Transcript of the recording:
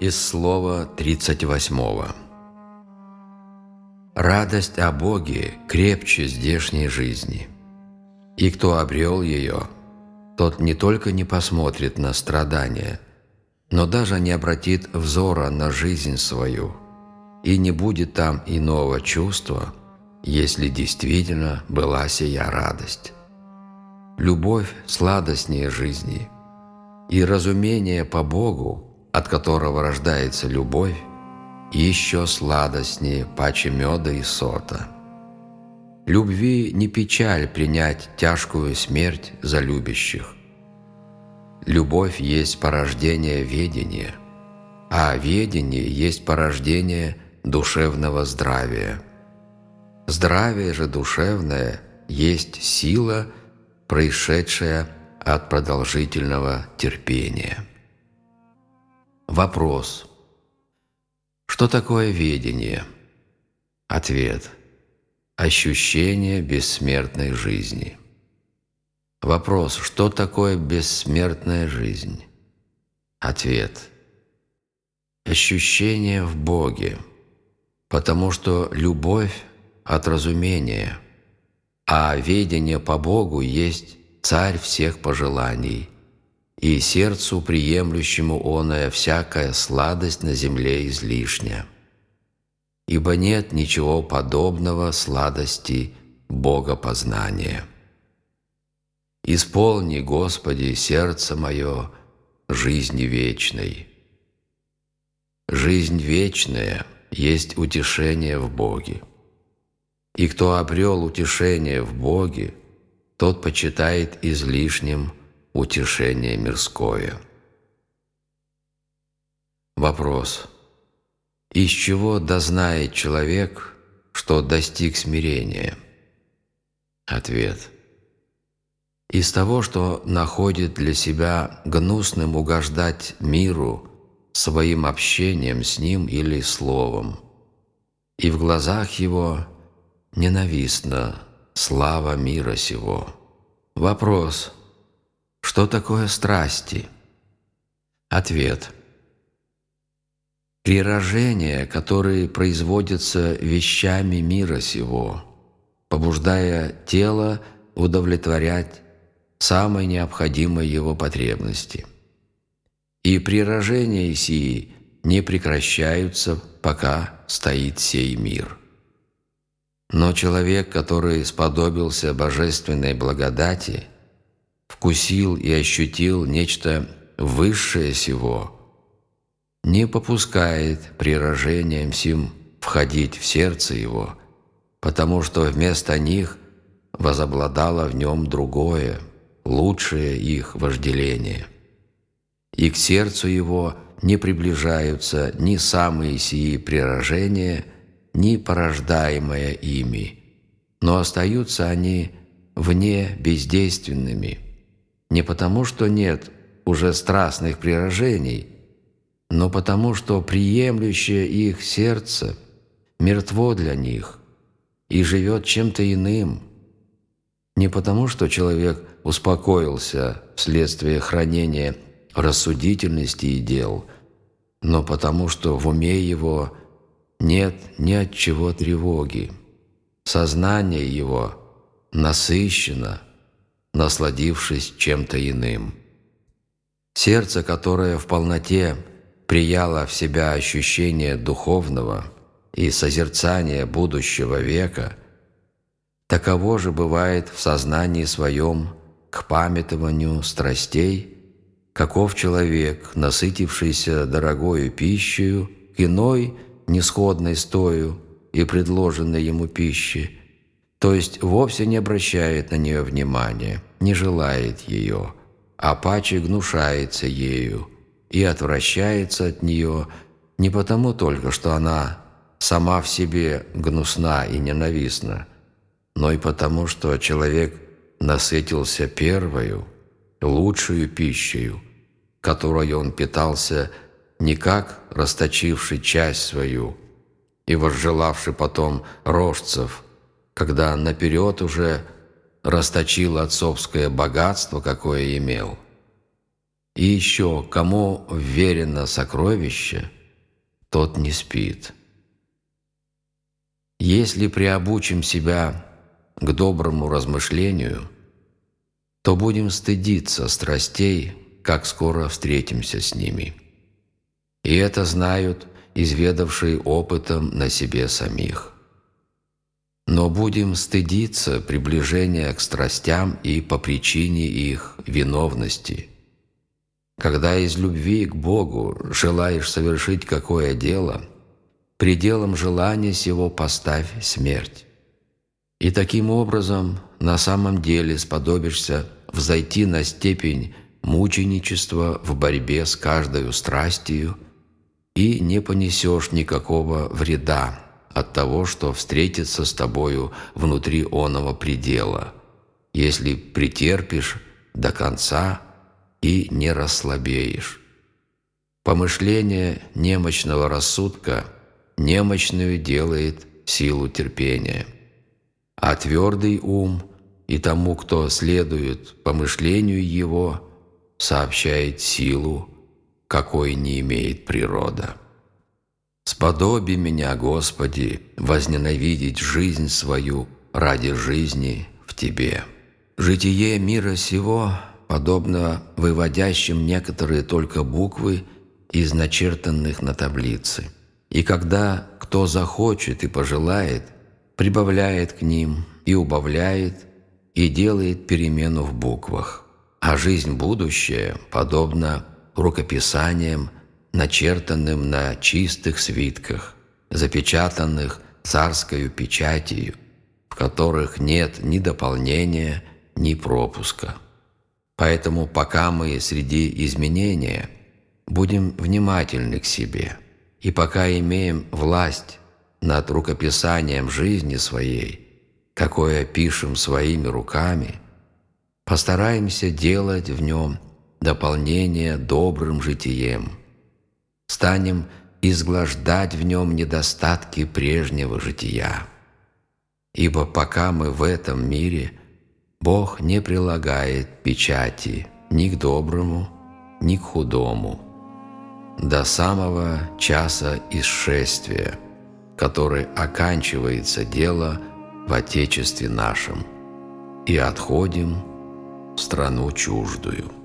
Из слова 38. Радость о Боге крепче здешней жизни. И кто обрел ее, тот не только не посмотрит на страдания, но даже не обратит взора на жизнь свою, и не будет там иного чувства, если действительно была сия радость. Любовь сладостнее жизни, и разумение по Богу – от которого рождается любовь, еще сладостнее паче меда и сота. Любви не печаль принять тяжкую смерть за любящих. Любовь есть порождение ведения, а ведение есть порождение душевного здравия. Здравие же душевное есть сила, происшедшая от продолжительного терпения. Вопрос. Что такое ведение? Ответ. Ощущение бессмертной жизни. Вопрос. Что такое бессмертная жизнь? Ответ. Ощущение в Боге, потому что любовь от разумения, а ведение по Богу есть царь всех пожеланий – и сердцу приемлющему оное всякая сладость на земле излишня. Ибо нет ничего подобного сладости Богопознания. Исполни, Господи, сердце мое жизни вечной. Жизнь вечная есть утешение в Боге. И кто обрел утешение в Боге, тот почитает излишним – утешение мирское. Вопрос. Из чего дознает человек, что достиг смирения? Ответ. Из того, что находит для себя гнусным угождать миру своим общением с ним или словом, и в глазах его ненавистна слава мира сего. Вопрос – что такое страсти? Ответ. Прирожения, которые производятся вещами мира сего, побуждая тело удовлетворять самые необходимые его потребности. И прирожения сии не прекращаются, пока стоит сей мир. Но человек, который сподобился божественной благодати – вкусил и ощутил нечто высшее сего, не попускает прирожением сим входить в сердце его, потому что вместо них возобладало в нем другое, лучшее их вожделение. И к сердцу его не приближаются ни самые сии прирожения, ни порождаемое ими, но остаются они вне бездейственными – не потому, что нет уже страстных прирожений, но потому, что приемлющее их сердце мертво для них и живет чем-то иным. Не потому, что человек успокоился вследствие хранения рассудительности и дел, но потому, что в уме его нет ни от чего тревоги. Сознание его насыщено – насладившись чем-то иным. Сердце, которое в полноте прияло в себя ощущение духовного и созерцание будущего века, таково же бывает в сознании своем к памятованию страстей, каков человек, насытившийся дорогою пищей, к иной, несходной стою и предложенной ему пищи, то есть вовсе не обращает на нее внимания, не желает ее, а паче гнушается ею и отвращается от нее не потому только, что она сама в себе гнусна и ненавистна, но и потому, что человек насытился первою, лучшую пищей, которой он питался не как расточивший часть свою и возжелавший потом рожцев – когда наперед уже расточил отцовское богатство, какое имел. И еще, кому верено сокровище, тот не спит. Если приобучим себя к доброму размышлению, то будем стыдиться страстей, как скоро встретимся с ними. И это знают изведавшие опытом на себе самих. Но будем стыдиться приближения к страстям и по причине их виновности. Когда из любви к Богу желаешь совершить какое дело, пределом желания сего поставь смерть. И таким образом на самом деле сподобишься взойти на степень мученичества в борьбе с каждой страстью и не понесешь никакого вреда от того, что встретится с тобою внутри оного предела, если претерпишь до конца и не расслабеешь. Помышление немощного рассудка немощную делает силу терпения, а твердый ум и тому, кто следует помышлению его, сообщает силу, какой не имеет природа. Сподоби меня, Господи, возненавидеть жизнь свою ради жизни в Тебе. Житие мира сего подобно выводящим некоторые только буквы из начертанных на таблице. И когда кто захочет и пожелает, прибавляет к ним и убавляет, и делает перемену в буквах. А жизнь будущая подобна рукописаниям, начертанным на чистых свитках, запечатанных царскою печатью, в которых нет ни дополнения, ни пропуска. Поэтому пока мы среди изменения, будем внимательны к себе, и пока имеем власть над рукописанием жизни своей, какое пишем своими руками, постараемся делать в нем дополнение добрым житием – станем изглаждать в нем недостатки прежнего жития. Ибо пока мы в этом мире, Бог не прилагает печати ни к доброму, ни к худому, до самого часа исшествия, который оканчивается дело в Отечестве нашем, и отходим в страну чуждую.